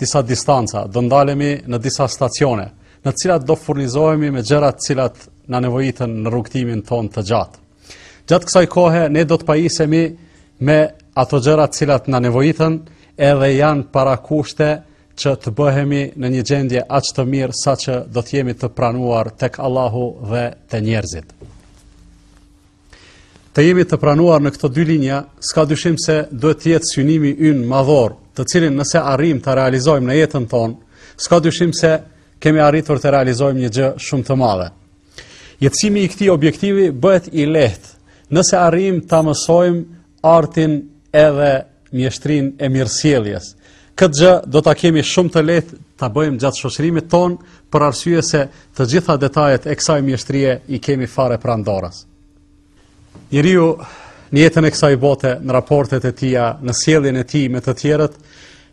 disa distanca, do ndalemi në disa stacione, në të cilat do furnizohemi me gjëra të cilat na nevojitën në rrugëtimin tonë të gjatë. Gjatë kësaj kohe ne do të pajisemi me ato gjëra të cilat na nevojitën, edhe janë parakushte që të bëhemi në një gjendje aq të mirë saqë do të jemi të pranuar tek Allahu dhe te njerëzit. Të jemi të pranuar në këto dy linja, s'ka dyshim se duhet të jetë synimi ynë madhor, të cilin nëse arrijmë ta realizojmë në jetën tonë, s'ka dyshim se kemi arritur të realizojmë një gjë shumë të madhe. Jetësimi i këtij objektivi bëhet i lehtë nëse arrijmë ta mësojmë artin edhe mjeshtrinë e mirësjelljes. Këtë gjë do ta kemi shumë të lehtë ta bëjmë gjatë shoqërimit tonë, për arsye se të gjitha detajet e kësaj mjeshtrie i kemi fare pranë dorës. Njeriu në jetën e kësaj bote, në raportet e tija, në sjelljen e tij me të tjerët,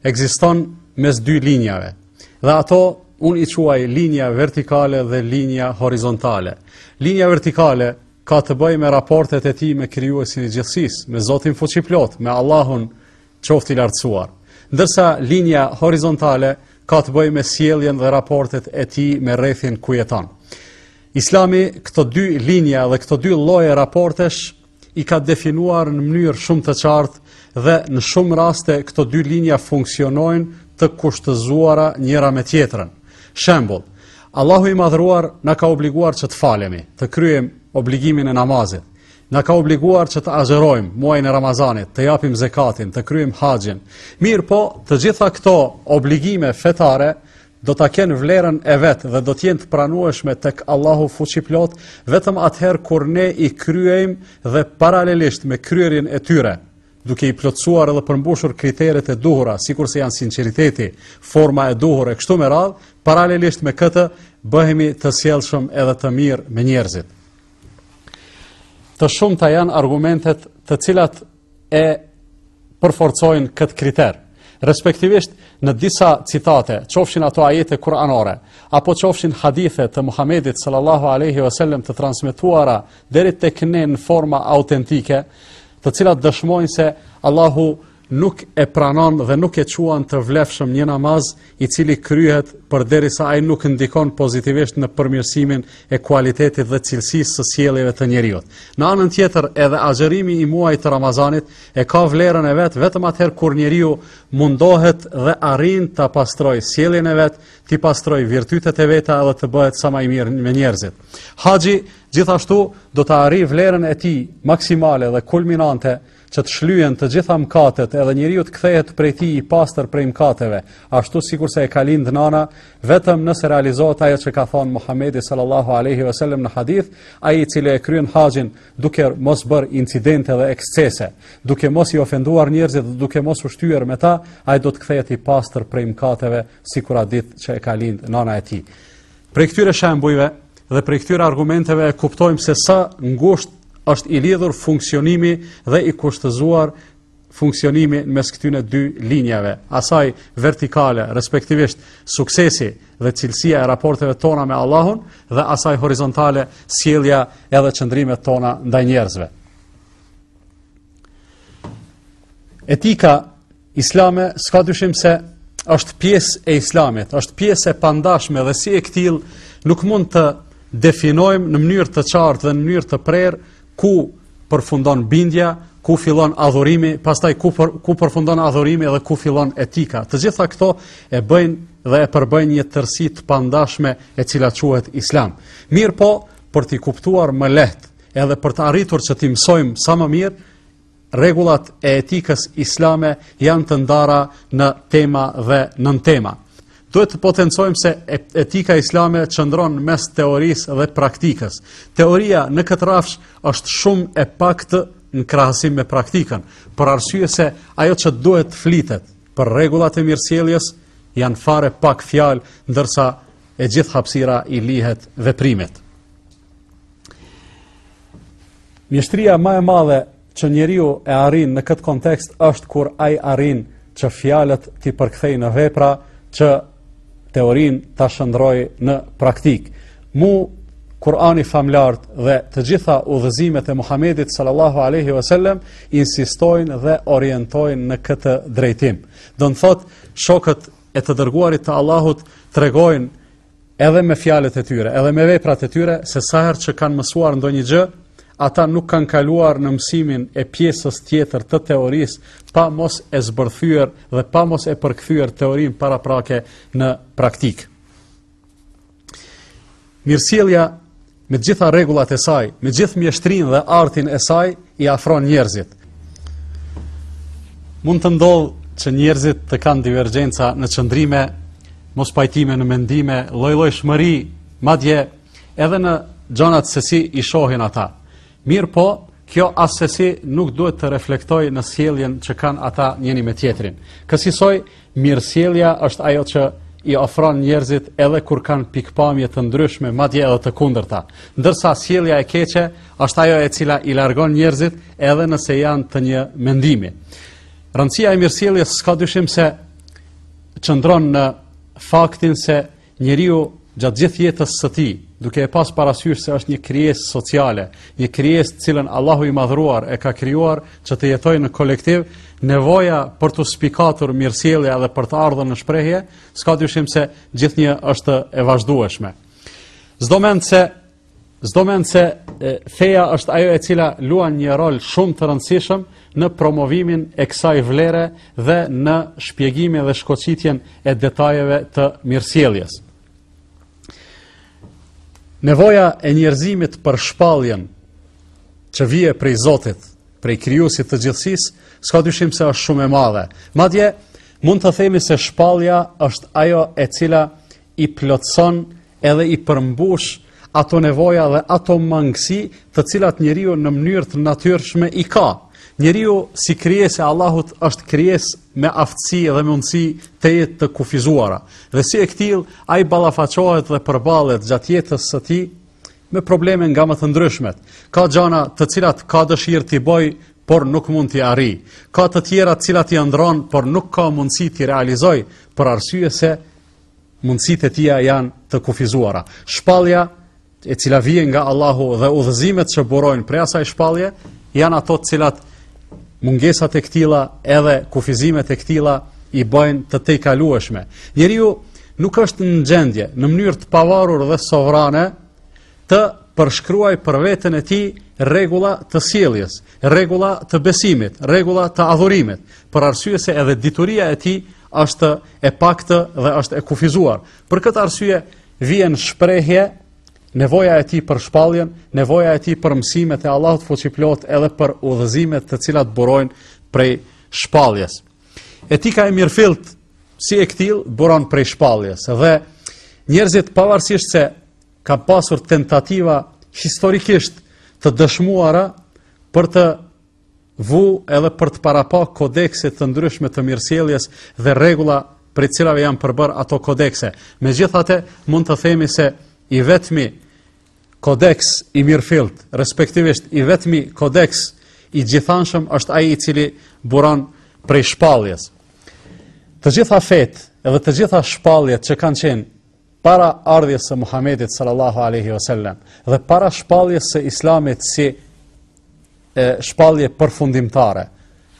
ekziston mes dy linjave. Dhe ato unë i quaj linja vertikale dhe linja horizontale. Linja vertikale ka të bëjë me raportet e tij me krijuesin e gjithësisë, me Zotin fuqiplot, me Allahun qoftë i lartësuar. Ndërsa linja horizontale ka të bëjë me sjelljen dhe raportet e tij me rrethin ku jeton. Islami këto dy linja dhe këto dy lloje raportesh i ka definuar në mënyrë shumë të qartë dhe në shumë raste këto dy linja funksionojnë të kushtëzuara njëra me tjetrën. Shembull, Allahu i madhëruar na ka obliguar që të falemi, të kryejmë obligimin e namazit. Na ka obliguar që të agjërojmë muajin e Ramazanit, të japim zekatin, të kryejmë haxhin. Mirëpo, të gjitha këto obligime fetare do ta kenë vlerën e vet dhe do të jenë të pranueshme tek Allahu fuqiplot, vetëm atëherë kur ne i kryejmë dhe paralelisht me kryerjen e tyre, duke i plotësuar edhe përmbushur kriteret e duhura, sikurse janë sinceriteti, forma e duhur e kështu me radhë, paralelisht me këtë bëhemi të sjellshëm edhe të mirë me njerëzit. Të shumta janë argumentet të cilat e përforcojnë këtë kriter. Respektivisht në disa citate, qofshin ato ajete kuranore apo qofshin hadithe të Muhamedit sallallahu alaihi wasallam të transmetuara deri tek ne në forma autentike, të cilat dëshmojnë se Allahu nuk e pranon dhe nuk e quan të vlefshëm një namaz i cili kryhet përderisa ai nuk ndikon pozitivisht në përmirësimin e kualitetit dhe cilësisë së sjelljeve të njeriut. Në anën tjetër, edhe agjërimi i muajit të Ramazanit e ka vlerën e vet vetëm atëherë kur njeriu mundohet dhe arrin ta pastrojë sjelljen e vet, t'i pastrojë virtytet e veta edhe të bëhet sa ma i mirë me njerëzit. Haxhi Gjithashtu do ta arrijë vlerën e tij maksimale dhe kulminante që të shlyen të gjitha mëkatet edhe njeriu të kthehet prej tij i pastër prej mëkateve, ashtu sikurse e ka lind nana, vetëm nëse realizohet ajo që ka thënë Muhamedi sallallahu alaihi wasallam në hadith, ai i cili e kryen haxhin duke mos bërë incidente dhe ekscese, duke mos i ofenduar njerëzit dhe duke mos u shtyer me ta, ai do të kthehet i pastër prej mëkateve sikur a ditë që e ka lind nana e tij. Prej këtyre shembujve dhe prej këtyre argumenteve e kuptojmë se sa ngushtë është i lidhur funksionimi dhe i kushtëzuar funksionimi në mes këtyne dy linjave, asaj vertikale, respektivisht suksesi dhe cilësia e raporteve tona me Allahun dhe asaj horizontale sjellja edhe qëndrimet tona ndaj njerëzve. Etika Islame, s'ka dyshim se është pjesë e islamit, është pjesë e pandashme dhe si e këtillë nuk mund të definojmë në mënyrë të qartë dhe në mënyrë të prerë ku përfundon bindja, ku fillon adhurimi, pastaj ku për, ku përfundon adhurimi dhe ku fillon etika. Të gjitha këto e bëjnë dhe e përbëjnë një tërësi të pandashme e cila quhet Islam. Mirëpo, për t'i kuptuar më lehtë, edhe për të arritur që t'i mësojmë sa më mirë, Rregullat e etikës islame janë të ndara në tema dhe nëntema. Duhet të potencojmë se etika islame qëndron mes teorisë dhe praktikës. Teoria në këtë rafsh është shumë e paktë në krahasim me praktikën, për arsye se ajo që duhet të flitet për rregullat e mirësjelljes janë fare pak fjalë, ndërsa e gjithë hapësira i lihet veprimit. Mjeshtria më e madhe që njeriu e arrin në këtë kontekst është kur ai arrin që fjalët t'i përkthejë në vepra që teorinë ta shndërrojë në praktikë. Mu Kurani famëlartë dhe të gjitha udhëzimet e Muhamedit sallallahu alaihi wasallam insistojnë dhe orientojnë në këtë drejtim. Do të thotë shokët e të dërguarit të Allahut tregojnë edhe me fjalët e tyre, edhe me veprat e tyre, se sa herë që kanë mësuar ndonjë gjë, ata nuk kanë kaluar në mësimin e pjesës tjetër të teorisë, pa mos e zbërthyer dhe pa mos e përkthyer teorinë paraprake në praktikë. Mirësjellja Me të gjitha rregullat e saj, me gjithë mjeshtrinë dhe artin e saj i afron njerëzit. Mund të ndodhë që njerëzit të kanë divergjenca në qëndrime, mospajtime në mendime, llojllojshmëri, madje edhe në gjonat se si i shohin ata. Mirëpo, kjo asesi nuk duhet të reflektojë në sjelljen që kanë ata njëri me tjetrin. Kësisoj, mirësjellja është ajo që i afron njerëzit edhe kur kanë pikëpamje të ndryshme, madje edhe të kundërta. Ndërsa sjellja e keqe është ajo e cila i largon njerëzit edhe nëse janë të një mendimi. Rëndësia e mirësjelljes s'ka dyshim se qëndron në faktin se Njeriu gjatë gjithë jetës së tij, duke e pas parasysh se është një krijesë sociale, një krijesë të cilën Allahu i madhëruar e ka krijuar që të jetojë në kolektiv, nevoja për t'u spikatur mirësjellja dhe për të ardhur në shprehje, s'ka dyshim se gjithnjë është e vazhdueshme. S'do mend se S'do mend se feja është ajo e cila luan një rol shumë të rëndësishëm në promovimin e kësaj vlere dhe në shpjegimin dhe shkoqitjen e detajeve të mirësjelljes. Nevoja e njerëzimit për shpalljen që vje prej Zotit, prej Krijuesit të gjithësisë, s'ka dyshim se është shumë e madhe. Madje, mund të themi se shpallja është ajo e cila i plotëson edhe i përmbush ato nevoja dhe ato mangësi të cilat njeriu në mënyrë të natyrshme i ka. Njeriu si krijesë e Allahut është krijesë me aftësi dhe mundësi tejet të kufizuara. Dhe si e këtillë, ai ballafaqohet dhe përballet gjatë jetës së tij me probleme nga më të ndryshmet. Ka gjana të cilat ka dëshirë t'i bojë, por nuk mund t'i arrijë. Ka të tjera të cilat i andrron, por nuk ka mundësi t'i realizojë, për arsye se Mundësitë e tija janë të kufizuara. Shpallja e cila vjen nga Allahu dhe udhëzimet që burojnë prej asaj shpallje, janë ato të cilat mungesat e këtilla edhe kufizimet e këtilla i bëjnë të tejkalueshme. Njeriu nuk është në gjendje, në mënyrë të pavarur dhe sovrane, të përshkruajë për veten e tij rregulla të sjelljes, rregulla të besimit, rregulla të adhurimit, për arsye se edhe dituria e tij është e paktë dhe është e kufizuar. Për këtë arsye vjen në shprehje nevoja e tij për shpalljen, nevoja e tij për mësimet e Allahut fuqiplotë edhe për udhëzimet të cilat burojnë prej shpalljes. Etika e mirëfilltë si e këtillë buron prej shpalljes dhe njerëzit pavarësisht se ka pasur tentativa historikisht të dëshmuara për të vu edhe për të parapa kodekse të ndryshme të mirësjelljes dhe rregulla prej të cilave janë përbërë ato kodekse. Megjithatë, mund të themi se i vetmi kodeks i mirëfilltë, respektivisht i vetmi kodeks i gjithanshëm është ai i cili buron prej shpalljes. Të gjitha fetë edhe të gjitha shpalljet që kanë qenë Para ardhjes së Muhamedit sallallahu alaihi wasallam dhe para shpalljes së Islamit si shpallje përfundimtare,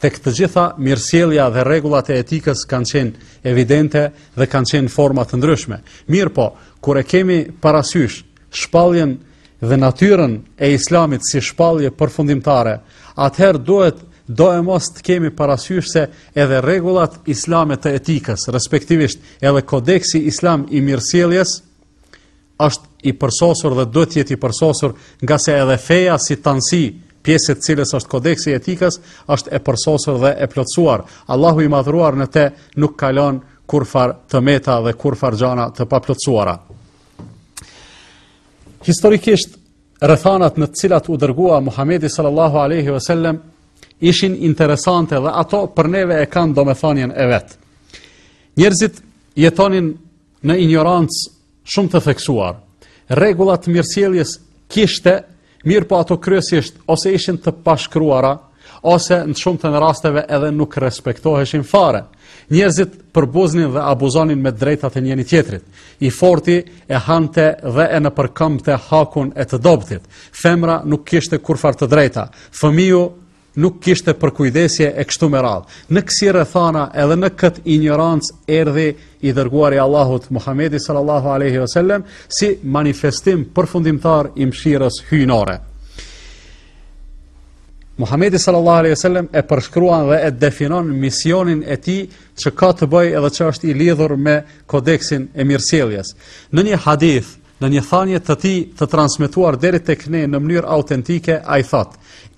tek të gjitha mirësjellja dhe rregullat e etikës kanë qenë evidente dhe kanë qenë forma të ndryshme. Mirëpo, kur e kemi parasysh shpalljen dhe natyrën e islamit si shpallje përfundimtare, atëherë duhet doemos të kemi parasysh se edhe rregullat islame të etikës, respektivisht edhe kodeksi islam i mirësjelljes, është i përsosur dhe duhet të jetë i përsosur ngase edhe feja si tanësi pjesë e të cilës është kodeksi i etikës, është e përsosur dhe e plotësuar. Allahu i madhruar në te nuk ka lanë kurrfarë të meta dhe kurrfarë gjana të paplotësuara. Historikisht, rrethanat në të cilat u dërgua Muhamedi sallallahu alaihi wasallam ishin interesante dhe ato për neve e kanë domethanien e vet. Njerëzit jetonin në injorancë shumë të theksuar. Rregulla të mirësjelljes kishte Mirëpo ato kryesisht ose ishin të pashkruara, ose në shumtën e rasteve edhe nuk respektoheshin fare. Njerëzit përbuznin dhe abuzonin me të drejtat e njëni-tjetrit. I forti e hante dhe e nëpërkëmbte hakun e të dobëtit. Femra nuk kishte kurrfarë të drejta. Fëmiju nuk kishte përkujdesje e kështu me radhë. Në kësi rrethana edhe në këtë injorancë erdhi i dërguari i Allahut Muhamedi sallallahu alaihi wasallam si manifestim përfundimtar i mëshirës hyjnore. Muhamedi sallallahu alaihi wasallam e përshkruan dhe e definon misionin e tij që ka të bëjë edhe që është i lidhur me kodeksin e mirësjelljes. Në një hadith Në një thanie të tij të transmetuar deri tek ne në mënyrë autentike, ai thotë: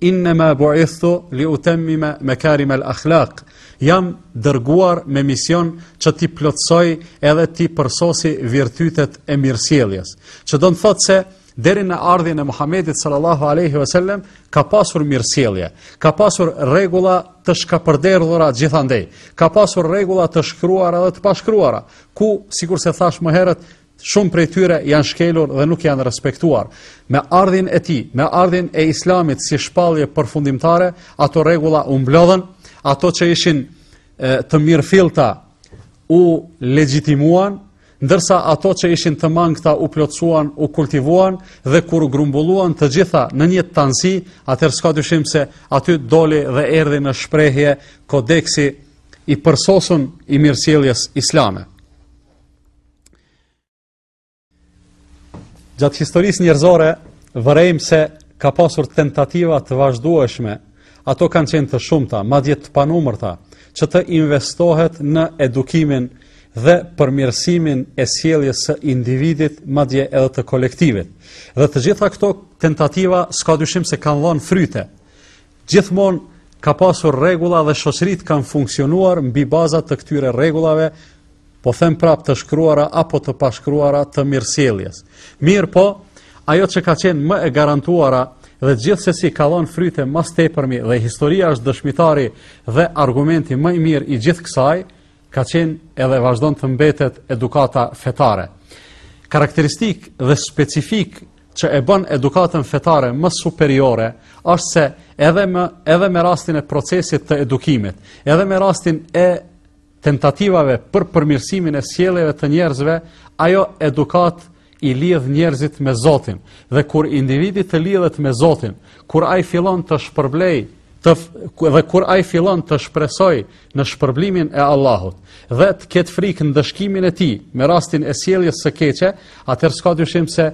"Inna ma bu'ithtu li utammima makarim al-akhlaq." Jam dërguar me mision që t'i plotësoj edhe t'i përsosi virtytet e mirësjelljes. Që don të thotë se deri në ardhjen e Muhamedit sallallahu alaihi wasallam ka pasur mirësjellje, ka pasur rregulla të shkapërderdhura gjithandej, ka pasur rregulla të shkruara dhe të pashkruara, ku sikurse thashë më herët Shumë prej tyre janë shkelur dhe nuk janë respektuar. Me ardhjen e tij, me ardhjen e islamit si shpallje përfundimtare, ato rregulla u mblodhen, ato që ishin të mirëfillta u legjitimuan, ndërsa ato që ishin të mangëta u plotësuan, u kultivuan dhe kur u grumbulluan të gjitha në një tanësi, atëherë s'ka dyshim se aty doli dhe erdhi në shprehje kodeksi i përsosun i mirësjelljes islame. Gjatë historisë njerëzore, vërejmë se ka pasur tentativa të vazhdueshme, ato kanë qenë të shumta, madje të panumërta, që të investohet në edukimin dhe përmirësimin e sjelljes së individit, madje edhe të kolektivit. Dhe të gjitha këto tentativa s'ka dyshim se kanë dhënë fryte. Gjithmonë ka pasur rregulla dhe shoqëritë kanë funksionuar mbi baza të këtyre rregullave Po them prap të shkruara apo të pashkruara të mirësjelljes. Mirëpo, ajo që ka qenë më e garantuara dhe gjithsesi ka dhonë fryte më së tepërmi dhe historia është dëshmitari dhe argumenti më i mirë i gjithë kësaj, ka qenë edhe vazhdon të mbetet edukata fetare. Karakteristikë dhe specifikë që e bën edukatën fetare më superiore është se edhe me, edhe me rastin e procesit të edukimit, edhe me rastin e tentativave për përmirësimin e sjelljeve të njerëzve, ajo edukatë i lidh njerëzit me Zotin. Dhe kur individi të lidhet me Zotin, kur ai fillon të shpërblejë të dhe kur ai fillon të shpresojë në shpërblimin e Allahut dhe të ketë frikë ndëshkimin e tij me rastin e sjelljes së keqe, atëherë s'ka dyshim se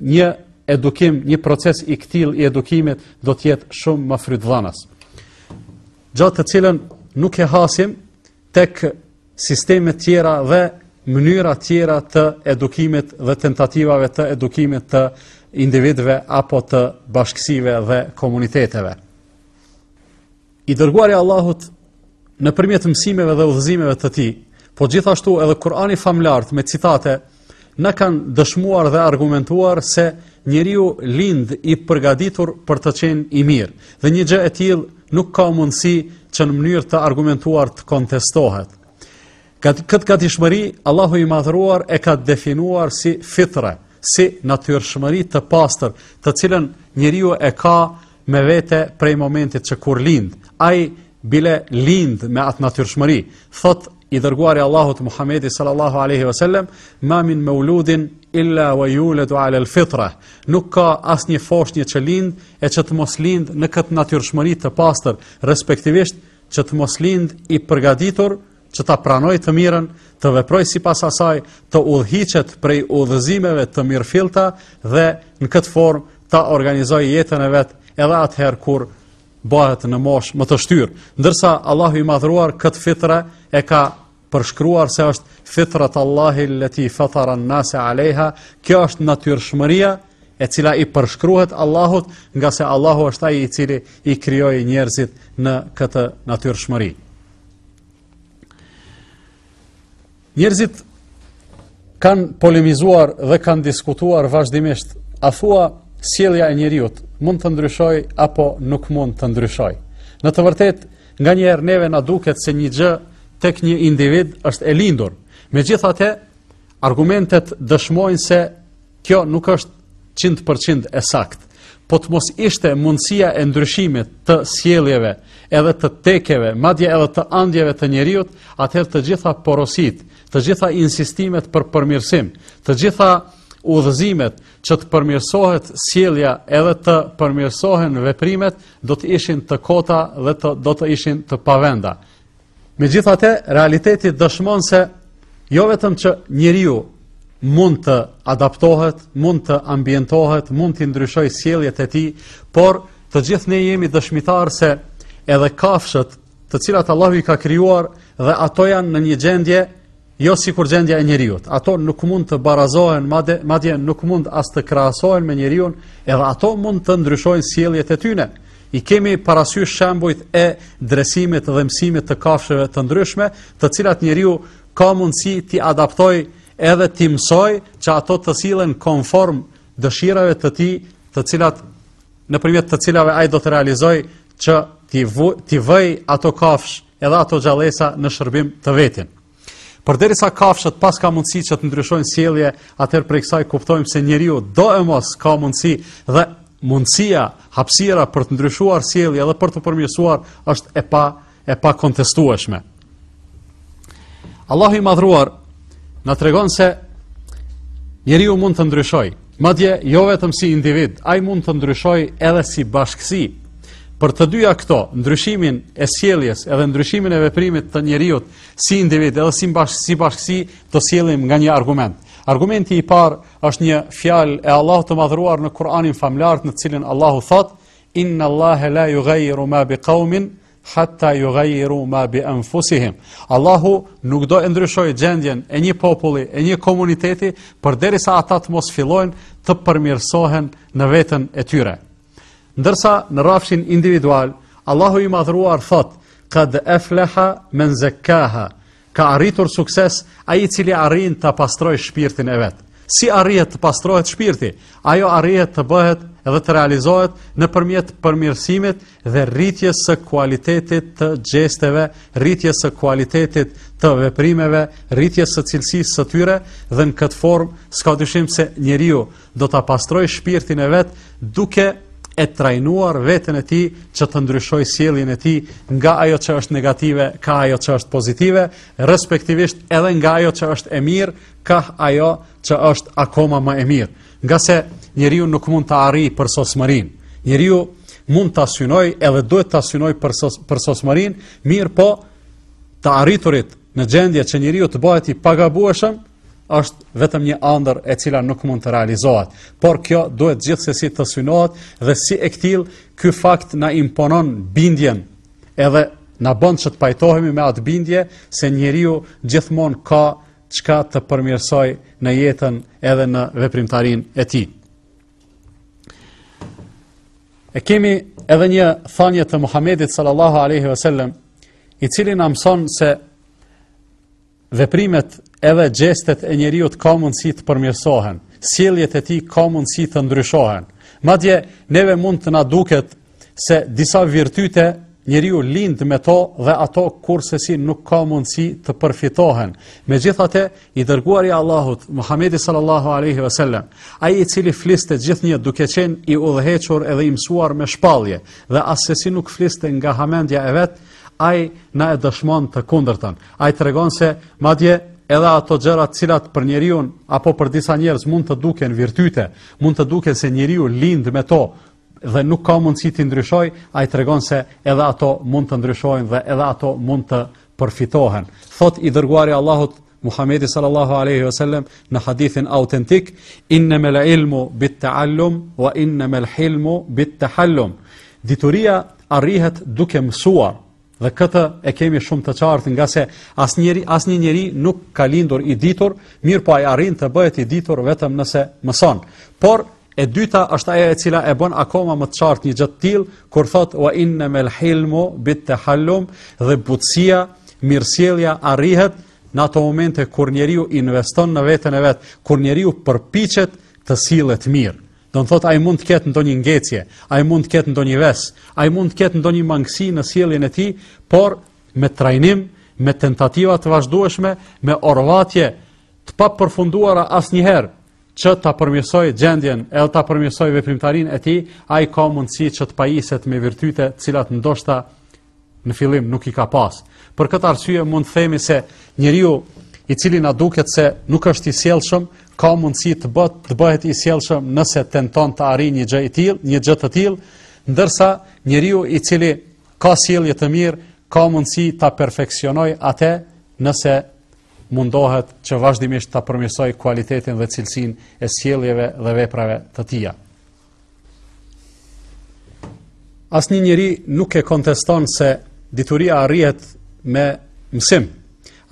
një edukim, një proces i këtillë i edukimit do të jetë shumë më frytdhënës. gjë të cilën nuk e hasim tek sistemet tjera dhe mënyra tjera të edukimit dhe tentativave të edukimit të individëve apo të bashkësive dhe komuniteteve. I dërguari i Allahut nëpërmjet mësimeve dhe udhëzimeve të tij, po gjithashtu edhe Kurani famëlartë me citate na kanë dëshmuar dhe argumentuar se njeriu lind i përgatitur për të qenë i mirë. Dhe një gjë e tillë nuk ka mundësi që në mënyrë të argumentuar të kontestohet. Këtë gatishmëri Allahu i madhëruar e ka definuar si fitre, si natyrshmëri të pastër, të cilën njeriu e ka me vete prej momentit që kur lind, ai bile lind me atë natyrshmëri. Thotë i dërguari i Allahut Muhamedi sallallahu alaihi wasallam, "Ma min mauludin illa wa yuladu ala al-fitra." Nuk ka asnjë foshnjë që lind e që të mos lindë në këtë natyrshmëri të pastër, respektivisht që të mos lindë i përgatitur që ta pranojë të mirën, të veprojë sipas asaj, të udhëhiqet prej udhëzimeve të mirëfillta dhe në këtë formë ta organizojë jetën e vet edhe atëherë kur bëhet në moshë më të shtyrë. Ndërsa Allahu i madhëruar këtë fitre e ka përshkruar se është fitrat Allahi leti fataran nase alejha, kjo është natyrshmëria e cila i përshkruhet Allahut ngase Allahu është ai i cili i krijoi njerëzit në këtë natyrshmëri. Njerëzit kanë polemizuar dhe kanë diskutuar vazhdimisht, a thua sjellja e njeriut mund të ndryshojë apo nuk mund të ndryshojë. Në të vërtetë, nganjëherë neve na duket se një gjë tek një individ është e lindur. Megjithatë, Argumentet dëshmojnë se kjo nuk është 100% e saktë. Po të mos ishte mundësia e ndryshimit të sjelljeve, edhe të tekeve, madje edhe të andjeve të njeriut, atëherë të gjitha porositë, të gjitha insistimet për përmirësim, të gjitha udhëzimet që të përmirësohet sjellja edhe të përmirësohen veprimet do të ishin të kota dhe të, do të ishin të pavenda. Megjithatë, realiteti dëshmon se jo vetëm që njeriu mund të adaptohet, mund të ambientohet, mund t'i ndryshojë sjelljet e tij, por të gjithë ne jemi dëshmitarë se edhe kafshët të cilat Allahu i ka krijuar dhe ato janë në një gjendje jo sikur gjendja e njeriut. Ato nuk mund të barazohen, madje, madje nuk mund as të krahasohen me njeriun, edhe ato mund të ndryshojnë sjelljet e tyne. I kemi parasysh shembujt e dresimit dhe mësimit të kafshëve të ndryshme, të cilat njeriu ka mundësi t'i adaptojë edhe t'i mësojë që ato të sillen konform dëshirave të tij të cilat nëpërmjet të cilave ai do të realizojë që t'i, vu, t'i vëjë ato kafshë edhe ato gjallesa në shërbim të vetin. Përderisa kafshët paska mundësi që të ndryshojnë sjellje, atëherë prej kësaj kuptojmë se njeriu doemos ka mundësi dhe mundësia, hapësira për të ndryshuar sjellje dhe për t'u përmirësuar është e pa e pakontestueshme. Allahu i madhëruar na tregon se njeriu mund të ndryshojë. Madje, jo vetëm si individ, ai mund të ndryshojë edhe si bashkësi. Për të dyja këto, ndryshimin e sjelljes edhe ndryshimin e veprimit të njeriut si individ edhe si, bashk si bashkësi do sjellim nga një argument. Argumenti i parë është një fjalë e Allahut të madhëruar në Kur'anin famëlartë në të cilin Allahu thotë inna Allahe la jugajjiru ma bi kaumin hatta yughayyiru ma bi anfusihim. Allahu nuk do e ndryshojë gjendjen e një populli, e një komuniteti përderisa ata të mos fillojnë të përmirësohen në veten e tyre. Ndërsa në rrafshin individual, Allahu i madhëruar thotë: "Qad aflaha man zakkaha", Ka arritur sukses ai i cili arrin ta pastrojë shpirtin e vet. Si arrihet të pastrohet shpirti? Ajo arrihet të bëhet dhe të realizohet nëpërmjet përmirësimit dhe rritjes së kualitetit të gjesteve, rritjes së kualitetit të veprimeve, rritjes së cilësisë së tyre dhe në këtë formë s'ka dyshim se njeriu do ta pastrojë shpirtin e vet duke e trajnuar veten e tij që të ndryshojë sjelljen e tij nga ajo që është negative kah ajo që është pozitive, respektivisht edhe nga ajo që është e mirë kah ajo që është akoma më e mirë. Ngase njeriu nuk mund ta arrijë përsosmërinë. Njeriu mund ta synojë edhe duhet ta synojë përsos, përsosmërinë, mirëpo të arriturit në gjendje që njeriu të bëhet i pagabueshëm, është vetëm një andër e cila nuk mund të realizohet. Por kjo duhet gjithsesi të synohet dhe si i këtillë, ky fakt na imponon bindjen edhe na bën që të pajtohemi me atë bindje se njeriu gjithmonë ka çka të përmirësojë në jetën edhe në veprimtarinë e tij. E kemi edhe një thanje të Muhamedit sallallahu aleyhi ve sellem, i cili na mëson se Veprimet edhe gjestet e njeriut ka mundësi të përmirësohen, sjelljet e tij ka mundësi të ndryshohen. Madje neve mund të na duket se disa virtyte njeriu lind me to dhe ato kurrsesi nuk ka mundësi të përfitohen. Megjithatë, i dërguari i Allahut, Muhamedi sallallahu aleyhi ve sellem, ai i cili fliste gjithnjë duke qenë i udhëhequr edhe i mësuar me shpallje, dhe asesi nuk fliste nga hamendja e vet, ai na e dëshmon të kundërtën. Ai tregon se madje edhe ato gjëra të cilat për njeriun apo për disa njerëz mund të duken virtyte, mund të duken se njeriu lind me to dhe nuk ka mundësi t'i ndryshojë, ai tregon se edhe ato mund të ndryshojnë dhe edhe ato mund të përfitohen. Thotë i dërguari i Allahut Muhamedi sallallahu alaihi wasallam në hadithin autentik, inna mal ilmu bit taallum wa inna mal hilmu bit tahallum. Dituria arrihet duke mësuar, Dhe këtë e kemi shumë të qartë ngase asnjë njeri nuk ka lindur i ditur, mirëpo ai arrin të bëhet i ditur vetëm nëse mëson. Por e dyta është ajo e cila e bën akoma më të qartë një gjë të tillë, kur thotë wa inna mal hilmu bit tahallum dhe butësia, mirësjellja arrihet në ato momente kur njeriu investon në veten e vet, kur njeriu përpiqet të sillet mirë. Domethënë ai mund të ketë ndonjë ngecje, ai mund të ketë ndonjë ves, ai mund të ketë ndonjë mangësi në sjelljen e tij, por me trajnim, me tentativa të vazhdueshme, me orvatje të papërfunduara asnjëherë që ta përmirësojë gjendjen edhe ta përmirësojë veprimtarinë e tij, ai ka mundësi që të pajiset me virtyte, të cilat ndoshta Në fillim nuk i ka pas. Për këtë arsye mund të themi se njeriu i cili na duket se nuk është i sjellshëm, ka mundësi të bëhet i sjellshëm nëse tenton të arrijë një gjë të tillë, ndërsa njeriu i cili ka sjellje të mirë, ka mundësi ta perfeksionojë atë nëse mundohet që vazhdimisht ta përmirësojë kualitetin dhe cilësinë e sjelljeve dhe veprave të tija. Asnjë njeri nuk e konteston se dituria arrihet me mësim.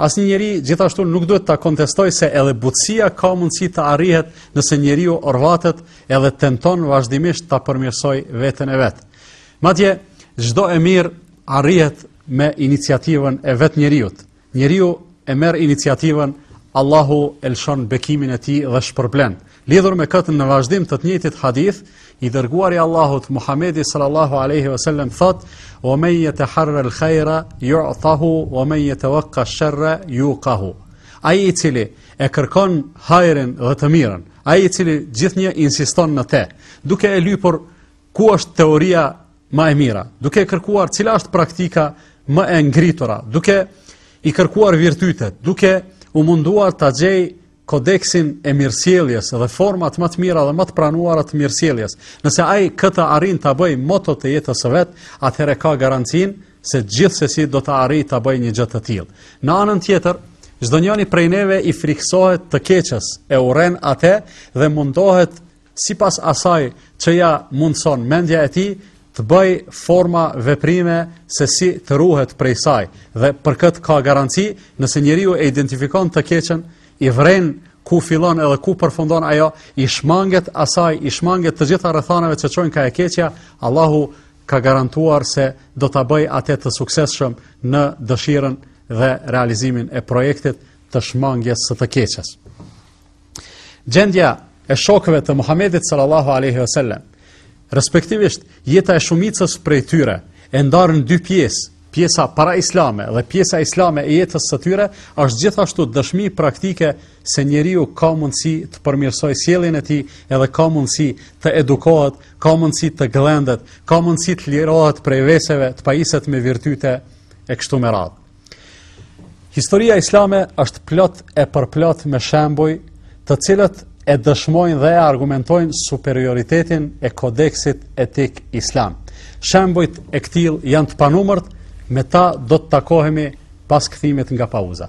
Asnjë njeri gjithashtu nuk duhet ta kontestojë se edhe butësia ka mundësi të arrihet nëse njeriu orvatet edhe tenton vazhdimisht ta përmirësojë veten e vet. Madje çdo e mirë arrihet me iniciativën e vetë njeriut. Njeriu e merr iniciativën, Allahu e lëshon bekimin e tij dhe shpërblen. Lidhur me këtë në vazhdim të të njëjtit hadith, i dërguari i Allahut Muhamedi sallallahu alaihi wasallam thotë: "Wa man yataharra al-khayra yu'tahu wa man yatawaqqa ash-sharra yuqahu." Ai i cili e kërkon hajrin dhe të mirën, ai i cili gjithnjë insiston në të, duke e lypur ku është teoria më e mira, duke kërkuar cila është praktika më e ngritura, duke i kërkuar virtytet, duke u munduar ta gjejë kodeksin e mirësjelljes dhe format më të mira dhe më të pranuara të mirësjelljes. Nëse ai këtë arrin ta bëjë moto të jetës së vet, atëherë ka garancinë se gjithsesi do të arrijë ta bëjë një gjë të tillë. Në anën tjetër, çdo njëri prej neve i frikësohet të keqës, e urren atë dhe mundohet sipas asaj që ja mundëson mendja e tij të bëjë forma veprime se si të ruhet prej saj dhe për këtë ka garanci nëse njeriu e identifikon të keqen e vëren ku fillon edhe ku përfundon ajo i shmanget asaj i shmanget të gjitha rrethanave që çojnë kah e keqja Allahu ka garantuar se do ta bëjë atë të suksesshëm në dëshirën dhe realizimin e projektit të shmangies së të keqes. Gjendja e shokëve të Muhamedit sallallahu alaihi wasallam, respektivisht jeta e shumicës prej tyre, e ndarë në dy pjesë, pjesa para islame dhe pjesa islame e jetës së tyre, është gjithashtu dëshmi praktike se njeriu ka mundësi të përmirësojë sjelljen e tij, edhe ka mundësi të edukohet, ka mundësi të gdhendet, ka mundësi të lirohet prej veseve, të pajiset me virtyte e kështu me radhë. Historia islame është plot e përplot me shembuj, të cilët e dëshmojnë dhe e argumentojnë superioritetin e kodeksit etik islam. Shembujt e këtillë janë të panumërt, me ta do të takohemi pas kthimit nga pauza.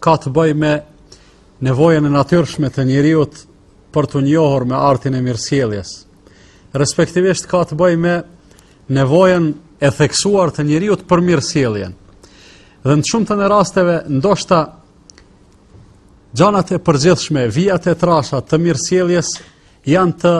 ka të bëjë me nevojën e natyrshme të njeriut për t'u njohur me artin e mirësjelljes. Respektivisht ka të bëjë me nevojën e theksuar të njeriut për mirësjelljen. Dhe në shumtën e rasteve, ndoshta gjanat e përgjithshme, vijat e trasha të mirësjelljes janë të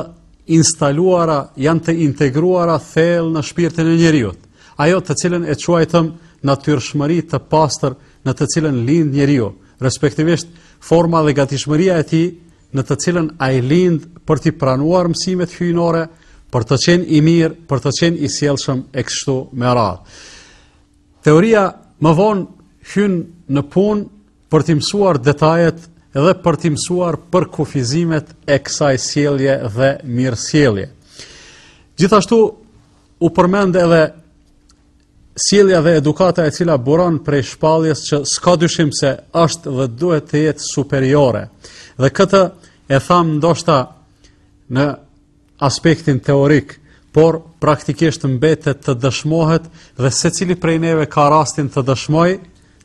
instaluara, janë të integruara thellë në shpirtin e njeriut. Ajo të cilën e quajtëm natyrshmëri të pastër në të cilën lind njeriu, respektivisht forma dhe gatishmëria e tij në të cilën ai lind për të pranuar mësimet hyjnore, për të qenë i mirë, për të qenë i sjellshëm e kështu me radhë. Teoria më vonë hyn në punë për të mësuar detajet dhe për të mësuar për kufizimet e kësaj sjellje dhe mirësjellje. Gjithashtu u përmend edhe sjellja dhe edukata e cila buron prej shpalljes që s'ka dyshim se është dhe duhet të jetë superiore. Dhe këtë e thamë ndoshta në aspektin teorik, por praktikisht mbetet të dëshmohet dhe secili prej neve ka rastin të dëshmojë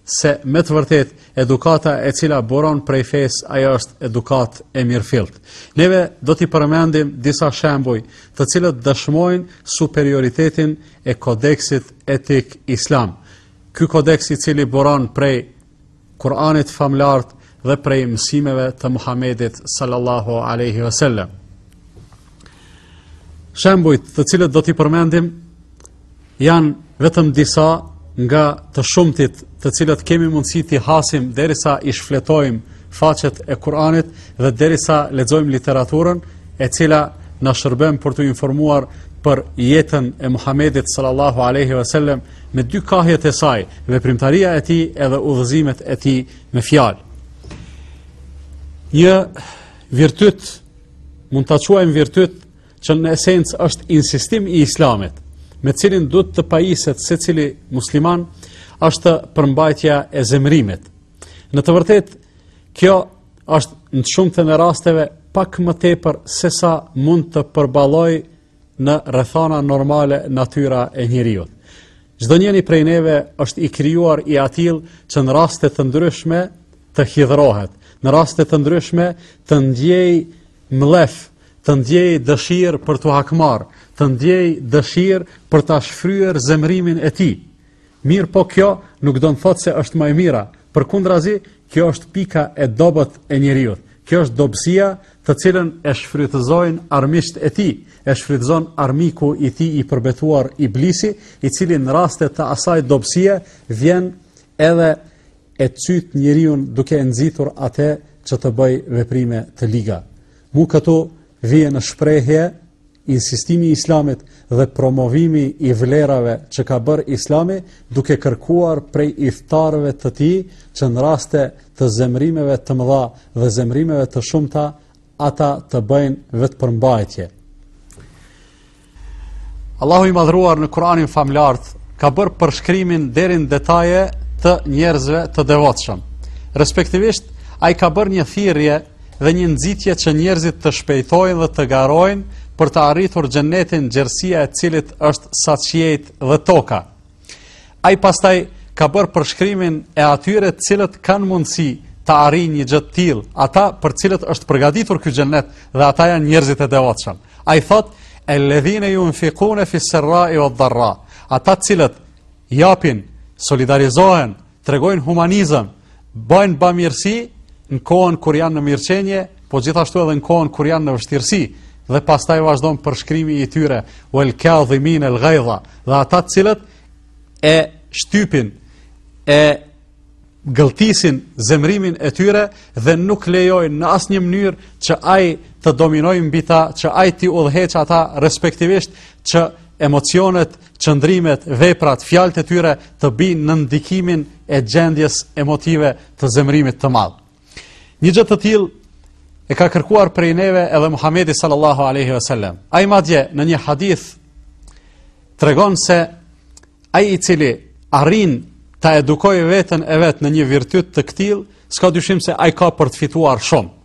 se me të vërtetë edukata e cila buron prej fesë ajo është edukatë e mirëfilltë. Neve do t'i përmendim disa shembuj të cilët dëshmojnë superioritetin e kodeksit etik islam. Ky kodeks i cili buron prej Kur'anit famëlartë dhe prej mësimeve të Muhamedit sallallahu alaihi wasallam. Shembujt të cilët do t'i përmendim janë vetëm disa nga të shumtit të cilët kemi mundësi t'i hasim derisa i shfletojmë faqet e Kur'anit dhe derisa lexojmë literaturën e cila na shërben për t'u informuar për jetën e Muhamedit sallallahu alaihi wasallam me dy kahjet e saj, veprimtaria e tij edhe udhëzimet e tij me fjalë. Një virtyt Mund ta quajmë virtyt që në esencë është insistim i Islamit, me cilin duhet të pajiset secili musliman, është përmbajtja e zemërimit. Në të vërtetë, kjo është në shumtën e rasteve pak më tepër sesa mund të përballojë në rrethana normale natyra e njeriut. Çdo njëri prej neve është i krijuar i atillë që në raste të ndryshme të hidhërohet, në raste të ndryshme të ndjejë mllef, të ndjejë dëshirë për t'u hakmarrë, të ndjejë dëshirë për ta shfryrë zemërimin e tij. Mirëpo kjo nuk do të thotë se është më e mira, përkundrazi, kjo është pika e dobët e njeriut. Kjo është dobësia të cilën e shfrytëzojnë armiqtë e tij, e shfrytëzon armiku i tij i përbetuar Iblisi, i cili në raste të asaj dobësie vjen edhe e cyt njeriun duke e nxitur atë që të bëjë veprime të liga. Mu këtu vjen në shprehje insistimi i islamit dhe promovimi i vlerave që ka bërë islami duke kërkuar prej ithtarëve të tij që në raste të zemrimeve të mëdha dhe zemrimeve të shumta ata të bëjnë vetëpërmbajtje. Allahu i madhëruar në Kuranin famëlartë ka bërë përshkrimin deri në detaje të njerëzve të devotshëm. Respektivisht, ai ka bërë një thirje dhe një nxitje që njerëzit të shpejtojnë dhe të garojnë për ta arritur xhenetin gjerësia e të cilit është sa qiejt dhe toka. Ai pastaj ka bërë përshkrimin e atyre të cilët kanë mundësi ta arrijnë një gjë të tillë, ata për të cilët është përgaditur ky xhenet dhe ata janë njerëzit e devotshëm. Ai thotë, elledhine junfikune fis-serrai ved-darra, ata të cilët japin, solidarizohen, tregojnë humanizëm, bëjnë bamirësi në kohën kur janë në mirëqenje, po gjithashtu edhe në kohën kur janë në vështirësi dhe pastaj vazhdon përshkrimi i tyre wal kadhimin al ghaidha dhe ata të cilët e shtypin e gëlltisin zemrimin e tyre dhe nuk lejojnë në asnjë mënyrë që ai të dominojë mbi ta, që ai t'i udhëheqë ata respektivisht që emocionet qëndrimet, veprat, fjalët e tyre të bien nën ndikimin e gjendjes emotive të zemrimit të madh. Një gjë të tillë e ka kërkuar prej neve edhe Muhamedi sallallahu alaihi wasallam. Ai madje në një hadith tregon se ai i cili arrin ta edukojë veten e vet në një virtyt të këtillë, s'ka dyshim se ai ka për të fituar shumë.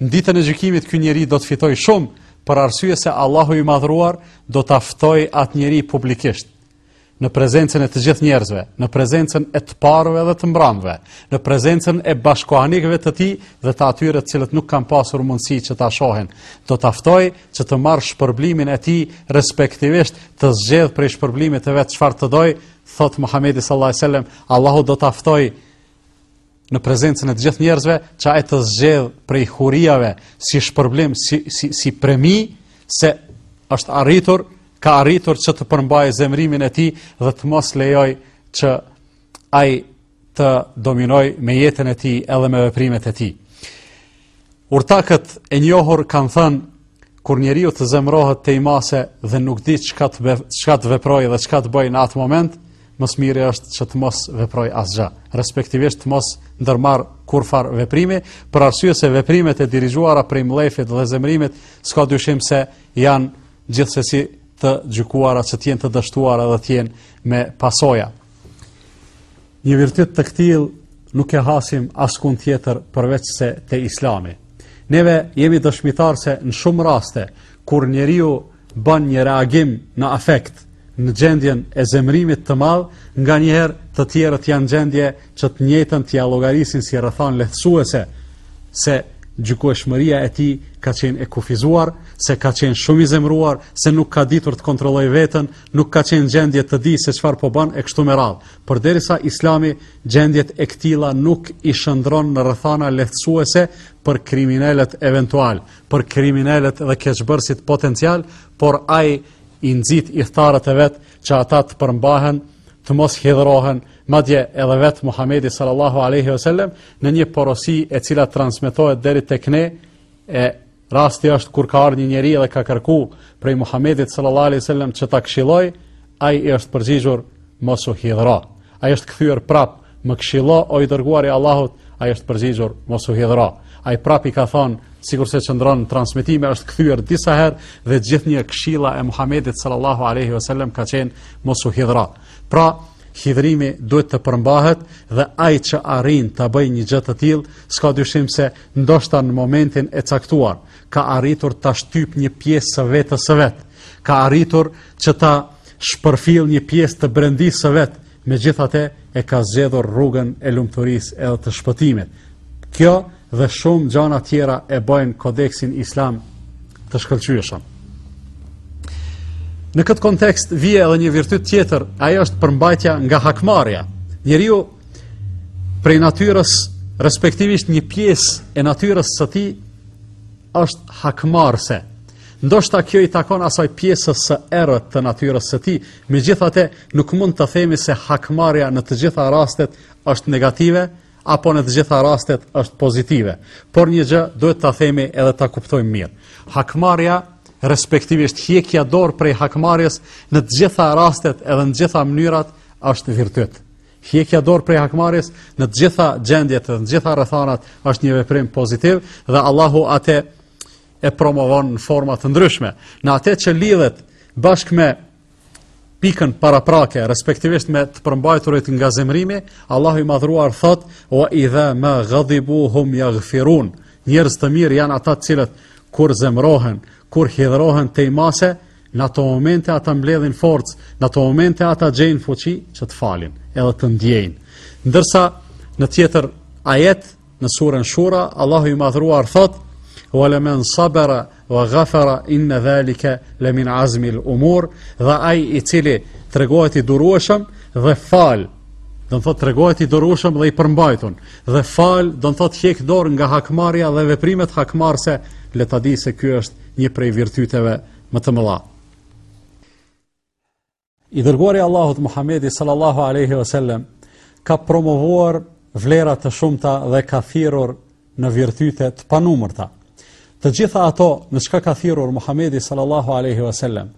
Në ditën e gjykimit ky njeri do të fitojë shumë, për arsye se Allahu i madhëruar do ta ftojë atë njeri publikisht në prezencën e të gjithë njerëzve, në prezencën e të parëve dhe të mbramëve, në prezencën e bashkohanikëve të tij dhe të atyre të cilët nuk kanë pasur mundësi që ta shohin. Do ta ftojë që të marrë shpërblimin e tij, respektivisht të zgjedhë prej shpërblimit ai vetë çfarë të dojë, thotë Muhamedi sallallahu alajhi wasallam, Allahu do ta ftojë në prezencën e të gjithë njerëzve, që ai të zgjedhë prej hyrijave si shpërblim, si, si, si premi, se është arritur, ka arritur që të përmbajë zemrimin e tij dhe të mos lejojë që ai të dominojë me jetën e tij edhe me veprimet e tij. Urtakët e njohur kanë thënë kur njeriu të zemrohet tejmase dhe nuk di çka të veprojë dhe çka të bëjë në atë moment, më së miri është që të mos veprojë asgjë, respektivisht të mos ndërmarrë kurrfarë veprimi, për arsye se veprimet e dirigjuara prej mllefit dhe zemrimit s'ka dyshim se janë gjithsesi të gjykuara që të jenë të dështuara dhe të jenë me pasoja. Një virtyt të këtillë nuk e hasim askund tjetër përveçse te islami. Neve jemi dëshmitar se në shumë raste, kur njeriu ban një reagim në afekt, në gjendjen e zemrimit të madh, nganjëherë të tjerët janë gjendje që të njëjtën t'ia llogarisin si rrethanë lehtësuese, se gjykueshmëria e tij ka qenë e kufizuar, se ka qenë shumë i zemruar, se nuk ka ditur të kontrollojë veten, nuk ka qenë gjendje të dijë se çfarë po ban e kështu me radhë. Përderisa Islami gjendjet e këtilla nuk i shndërron në rrethana lehtësuese për kriminelët eventualë, për kriminelët dhe keqbërësit potencialë, por ai i nxit ithtarët e vet që ata të përmbahen, të mos hidhërohen, madje edhe vetë Muhamedi sallallahu alaihi wasallam në një porosi e cila transmetohet deri tek ne e Rasti është kur ka ardh një njeri dhe ka kërku prej Muhamedit sallallahu alaihi wasallam që ta këshillojë, ai i është përgjigjur mos u hidhro. Ai është kthyer prap, më këshillo o i dërguar i Allahut, ai është përgjigjur mos u hidhro. Ai prap i ka thonë sikurse qëndron transmetime është kthyer disa herë dhe gjithnjë këshilla e Muhamedit sallallahu alaihi wasallam ka qenë mos u hidhro. Pra, hidhërimi duhet të përmbahet dhe ai që arrin ta bëjë një gjë të tillë, s'ka dyshim se ndoshta në momentin e caktuar, ka arritur ta shtypë një pjesë të vetes së vet, ka arritur që ta shpërfillë një pjesë të brendisë së vet, megjithatë e ka zgjedhur rrugën e lumturisë edhe të shpëtimit. Kjo dhe shumë gjana tjera e bëjnë kodeksin islam të shkëlqyeshëm. Në këtë kontekst vjen edhe një virtyt tjetër, ajo është përmbajtja nga hakmarrja. Njeriu prej natyrës, respektivisht një pjesë e natyrës së tij, është hakmarrëse. Ndoshta kjo i takon asaj pjesës së errët të natyrës së tij, megjithatë nuk mund të themi se hakmarrja në të gjitha rastet është negative, apo në të gjitha rastet është pozitive. Por një gjë duhet ta themi edhe ta kuptojmë mirë. Hakmarrja, respektivisht hjekja dorë prej hakmarrjes, në të gjitha rastet edhe në të gjitha mënyrat është virtyt. Hjekja dorë prej hakmarrjes në të gjitha gjendjet dhe në të gjitha rrethanat është një veprim pozitiv dhe Allahu atë e promovon në forma të ndryshme. Në atë që lidhet bashkë me pikën paraprake, respektivisht me të përmbajturit nga zemrimi, Allahu i madhëruar thotë, wa idha ma ghadibu hum jaghfirun, njerëz të mirë janë ata të cilët kur zemrohen, kur hidhërohen tej mase, Në ato momente ata mbledhin forcë, në ato momente ata gjejnë fuqi që të falin, edhe të ndjejnë. Ndërsa në tjetër ajet në surën Shura, Allahu i madhëruar thotë: "Wa laman sabara wa ghafara inna zalika la min azmi al-umur", dhe ai i cili tregohet i durueshëm dhe fal, do të thotë tregohet i durueshëm dhe i përmbajtun, dhe fal, do të thotë hjek dorë nga hakmarrja dhe veprimet hakmarrëse, le ta di se ky është një prej virtyteve më të mëdha. I dërguari i Allahut Muhamedi sallallahu alaihi wasallam ka promovuar vlera të shumta dhe ka thirrur në virtyte të panumërta. Të gjitha ato në çka ka thirrur Muhamedi sallallahu alaihi wasallam.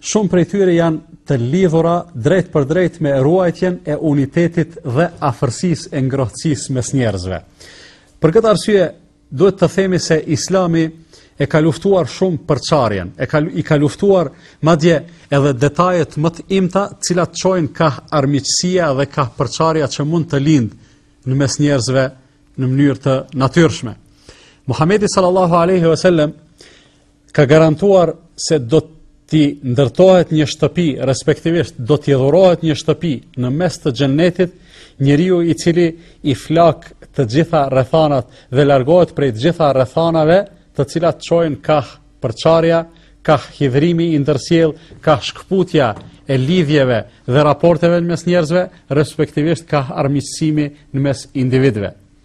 Shumë prej tyre janë të lidhura drejtpërdrejt me ruajtjen e unitetit dhe afërsisë e ngrohtësisë mes njerëzve. Për këtë arsye Duhet të themi se Islami e ka luftuar shumë përçarjen, e ka i ka luftuar madje edhe detajet më të imta, të cilat çojnë kah armiqësia dhe kah përçarja që mund të lindë në mes njerëzve në mënyrë të natyrshme. Muhamedi sallallahu alaihi wasallam ka garantuar se do t'i ndërtohet një shtëpi, respektivisht do t'i dhurohet një shtëpi në mes të xhennetit, njeriut i cili i flak të gjitha rrethanat dhe largohet prej të gjitha rrethanave, të cilat çojnë kah përçarja, kah hidhërimi i ndërsjellë, kah shkëputja e lidhjeve dhe raporteve në mes njerëzve, respektivisht kah armiqësimi në mes individëve.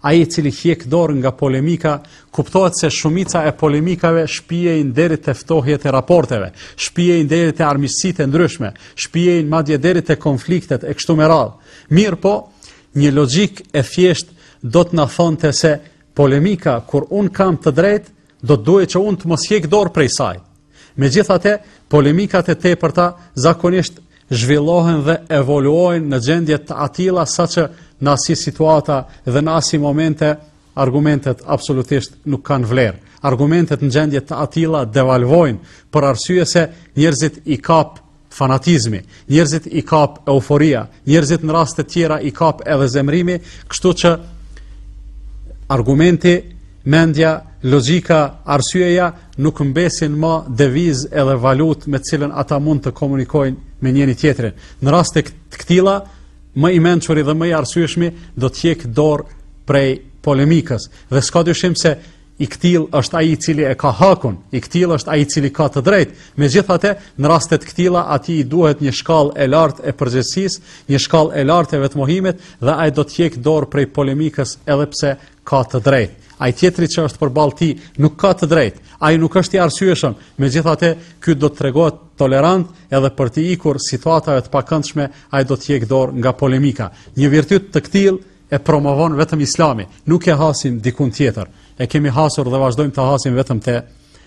Ai i cili hjek dorë nga polemika, kuptohet se shumica e polemikave shpijejnë deri te ftohjet e raporteve, shpijejnë deri te armiqësitë e ndryshme, shpijejnë madje deri te konfliktet e kështu me radhë. Mirëpo, një logjikë e thjeshtë do të na thonte se polemika kur unë kam të drejtë, do të duhej që unë të mos hjek dorë prej saj. Megjithatë, polemikat e tepërta zakonisht zhvillohen dhe evoluojnë në gjendje të atilla saqë në asi situata dhe në asi momente argumentet absolutisht nuk kanë vlerë. Argumentet në gjendje të atilla devalvojnë për arsye se njerëzit i kap fanatizmi, njerëzit i kap euforia, njerëzit në raste tjera i kap edhe zemrimi, kështu që argumenti, mendja, logjika, arsyeja nuk mbesin më deviz edhe valutë me të cilën ata mund të komunikojnë me njëri-tjetrin. Në raste të këtilla, më i mençuri dhe më i arsyeshmi do të hjekë dorë prej polemikës. Dhe s'ka dyshim se i këtillë është ai i cili e ka hakun, i këtillë është ai i cili ka të drejtë. Megjithatë, në raste të këtilla atij i duhet një shkallë e lartë e përgjegjësisë, një shkallë e lartë e vetëmohimit dhe ai do të hjekë dorë prej polemikës edhe pse ka të drejtë. Ai tjetri që është përballë tij nuk ka të drejtë, ai nuk është i arsyeshëm. Megjithatë, ky do të tregohet tolerant edhe për t'u ikur situatave të pakëndshme, ai do të hjekë dorë nga polemika. Një virtyt të këtillë e promovon vetëm islami, nuk e hasim dikun tjetër, e kemi hasur dhe vazhdojmë ta hasim vetëm te,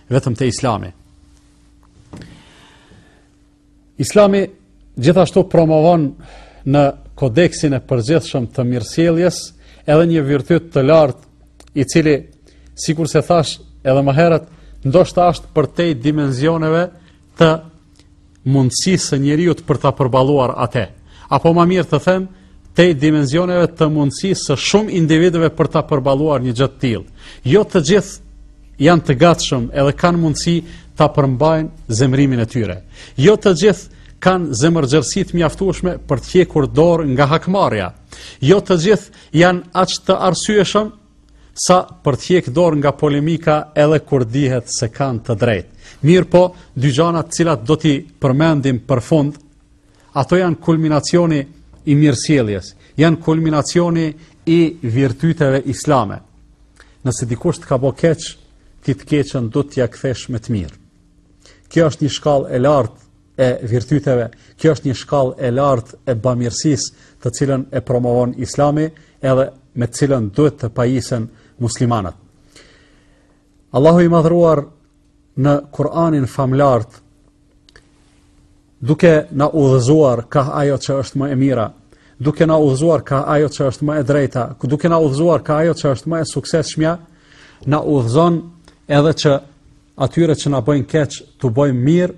vetëm te islami. Islami gjithashtu promovon në kodeksin e përgjithshëm të mirësjeljes edhe një virtyt të lartë i cili, sikurse thashë edhe më herët, ndoshta ashtë përtej dimenzioneve të mundësisë së njeriut për ta përballuar atë. Apo ma mirë të them, tej dimenzioneve të mundësisë së shumë individëve për ta përballuar një gjë të tillë. Jo të gjithë janë të gatshëm edhe kanë mundësi ta përmbajnë zemrimin e tyre. Jo të gjithë kanë zemërgjerësi të mjaftueshme për të hjekur dorë nga hakmarrja. Jo të gjithë janë aq të arsyeshëm sa për të hjek dorë nga polemika edhe kur dihet se kanë të drejtë. Mirëpo, dy gjana të cilat do t'i përmendim për fund, ato janë kulminacioni i mirësjelljes, janë kulminacioni i virtyteve islame. Nëse dikush të ka bo keq, ti të keqën do t'ia kthesh me të mirë. Kjo është një shkallë e lartë e virtyteve. Kjo është një shkallë e lartë e bamirësisë, të cilën e promovon Islami, edhe me të cilën duhet të pajisen muslimanët. Allahu i madhëruar në Kur'anin famëlartë duke na udhëzuar ka ajo që është më e mira, duke na udhëzuar ka ajo që është më e drejta, duke na udhëzuar ka ajo që është më e suksesshmja, na udhëzon edhe që atyre që na bëjnë keq, t'u bëjmë mirë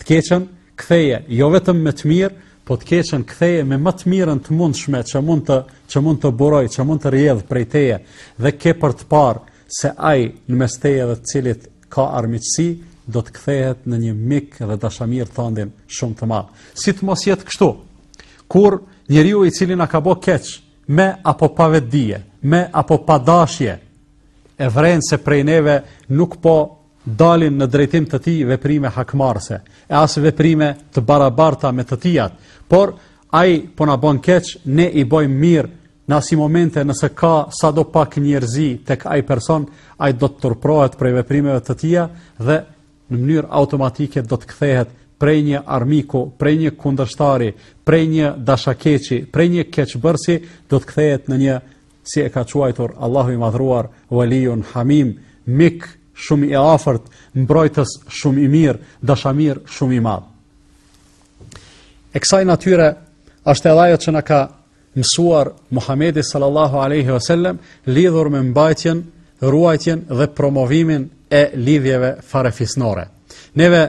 të keqen ktheje jo vetëm me të mirë, po të keqen ktheje me më të mirën të mundshme që mund të që mund të burojë, që mund të rrjedhë prej teje dhe ke për të parë se ai në mes teje dhe të cilit ka armiqësi do të kthehet në një mik dhe dashamirë tandin shumë të madh. Si të mos jetë kështu? Kur njeriu i cili na ka bo keq me apo pa vetëdije, me apo pa dashje, e vren se prej neve nuk po dalin në drejtim të tij veprime hakmarrëse, e as veprime të barabarta me të tijat, por ai po na bën keq, ne i bëjmë mirë, në asi momente nëse ka sado pak njerëzi tek ai person, ai do të turprohet prej veprimeve të tija dhe në mënyrë automatike do të kthehet prej një armiku, prej një kundërshtari, prej një dashakeqi, prej një keqbërësi, do të kthehet në një si e ka quajtur Allahu i madhëruar, Waliun Hamim, mik shumë i afërt, mbrojtës shumë i mirë, dashamir shumë i madh. E kësaj natyre është edhe ajo që na ka mësuar Muhamedi sallallahu alaihi wasallam lidhur me mbajtjen, ruajtjen dhe promovimin e lidhjeve farefisnore. Neve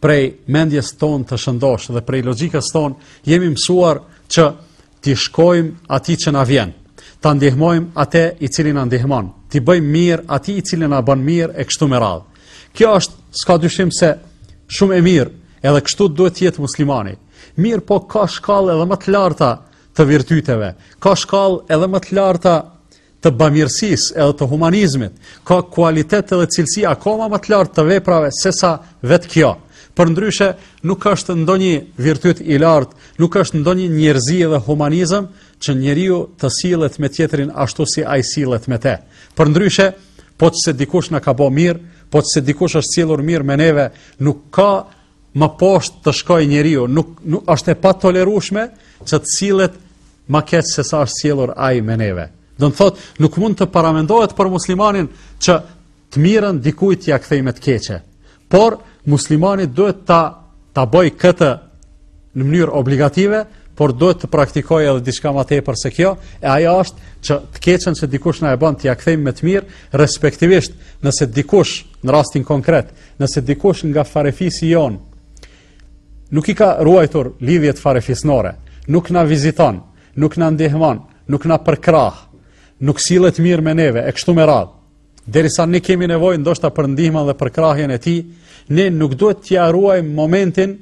prej mendjes tonë të shëndoshë dhe prej logjikës tonë, jemi mësuar që t'i shkojmë atij që na vjen, ta ndihmojmë ate i cili na ndihmon, t'i bëjmë mirë atij i cili na bën mirë e kështu me radhë. Kjo është, s'ka dyshim se shumë e mirë, edhe kështu duhet të jetë muslimani. Mirëpo ka shkallë edhe më të larta të virtyteve, ka shkallë edhe më të larta të bamirësisë edhe të humanizmit, ka kualitet edhe cilësi akoma më të lartë të veprave sesa vetë kjo. Përndryshe, nuk është ndonjë virtyt i lartë, nuk është ndonjë njerëzi dhe humanizëm që njeriu të sillet me tjetrin ashtu si ai sillet me te. Përndryshe, po që se dikush na ka bo mirë, po që se dikush është sjellur mirë me neve, nuk ka më poshtë të shkojë njeriu, nuk nuk është e patolerueshme që të sillet më keq sesa është sjellur ai me neve. Do të thotë, nuk mund të paramendohet për muslimanin që të mirën dikujt t'ia kthejë me të keqe. Por muslimani duhet ta ta bëjë këtë në mënyrë obligative, por duhet të praktikojë edhe diçka më tepër se kjo, e ajo është që të keqen që dikush na e bën t'ia kthejmë me të mirë, respektivisht nëse dikush në rastin konkret Nëse dikush nga farefisi jonë nuk i ka ruajtur lidhjet farefisnore, nuk na viziton, nuk na ndihmon, nuk na përkrah, nuk sillet mirë me neve e kështu me radhë. Derisa ne kemi nevojë ndoshta për ndihmën dhe përkrahjen e tij, ne nuk duhet t'ia ruajmë momentin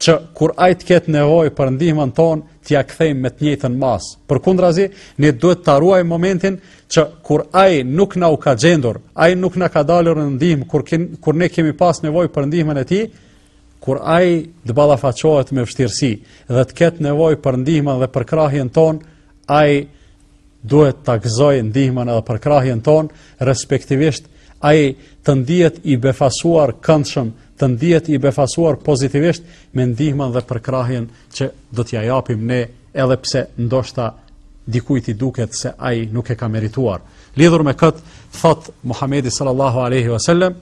që kur ai të ketë nevojë për ndihmën tonë, t'ia kthejmë me të njëjtën masë. Përkundrazi, ne duhet ta ruajmë momentin që kur ai nuk na u ka gjendur, ai nuk na ka dalur në ndihmë kur kin, kur ne kemi pas nevojë për ndihmën e tij, kur ai të ballafaqohet me vështirësi dhe të ketë nevojë për ndihmën dhe përkrahjen tonë, ai duhet ta gëzojë ndihmën edhe përkrahjen tonë, respektivisht ai të ndihet i befasuar këndshëm, të ndihet i befasuar pozitivisht me ndihmën dhe përkrahjen që do t'ia japim ne, edhe pse ndoshta dikujt i duket se ai nuk e ka merituar. Lidhur me këtë, thotë Muhamedi sallallahu alaihi wasallam,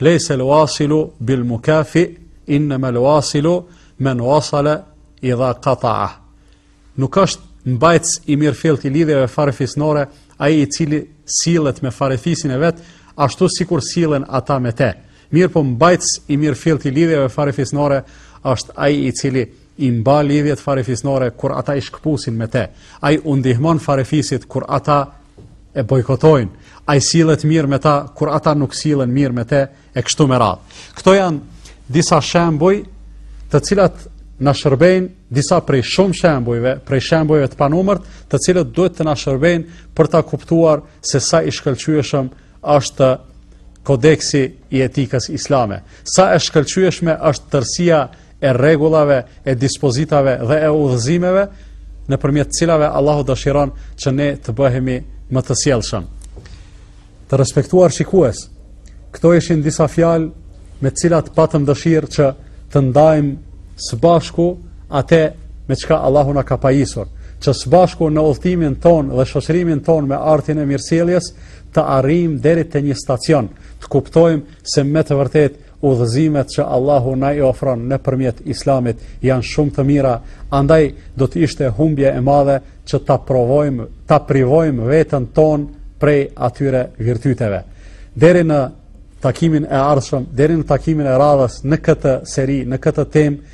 "Laysa al-wasilu bil mukafi, innama al-wasilu man wasala idha qata'a." Nuk është mbajtës i mirëfilltë i lidhjeve farefisnore ai i cili sillet me farefisin e vet, ashtu sikur sillen ata me te. Mirëpo mbajtës i mirëfilltë i lidhjeve farefisnore është ai i cili i mba lidhjet farefisnore kur ata i shkëpusin me te. Ai u ndihmon farefisit kur ata e bojkotojnë. Ai sillet mirë me ta kur ata nuk sillen mirë me te. e kështu me radhë. Këto janë disa shembuj të cilat na shërbejnë disa prej shumë shembujve, prej shembujve të panumërt, të cilët duhet të na shërbejnë për ta kuptuar se sa i shkëlqyeshëm është kodeksi i etikës islame. Sa e shkëlqyeshme është tërësia e rregullave, e dispozitave dhe e udhëzimeve nëpërmjet të cilave Allahu dëshiron që ne të bëhemi më të sjellshëm. Të respektuar shikues, këto ishin disa fjalë me të cilat patëm dëshirë që të ndajmë së bashku atë me çka Allahu na ka pajisur, që së bashku në udhëtimin tonë dhe shoqërimin tonë me artin e mirësjelljes të arrijmë deri te një stacion, të kuptojmë se me të vërtetë Udhëzimet që Allahu na i ofron nëpërmjet Islamit janë shumë të mira, andaj do të ishte humbje e madhe që ta provojmë, ta privojmë veten tonë prej atyre virtyteve. Deri në takimin e ardhshëm, deri në takimin e radhës në këtë seri, në këtë temë,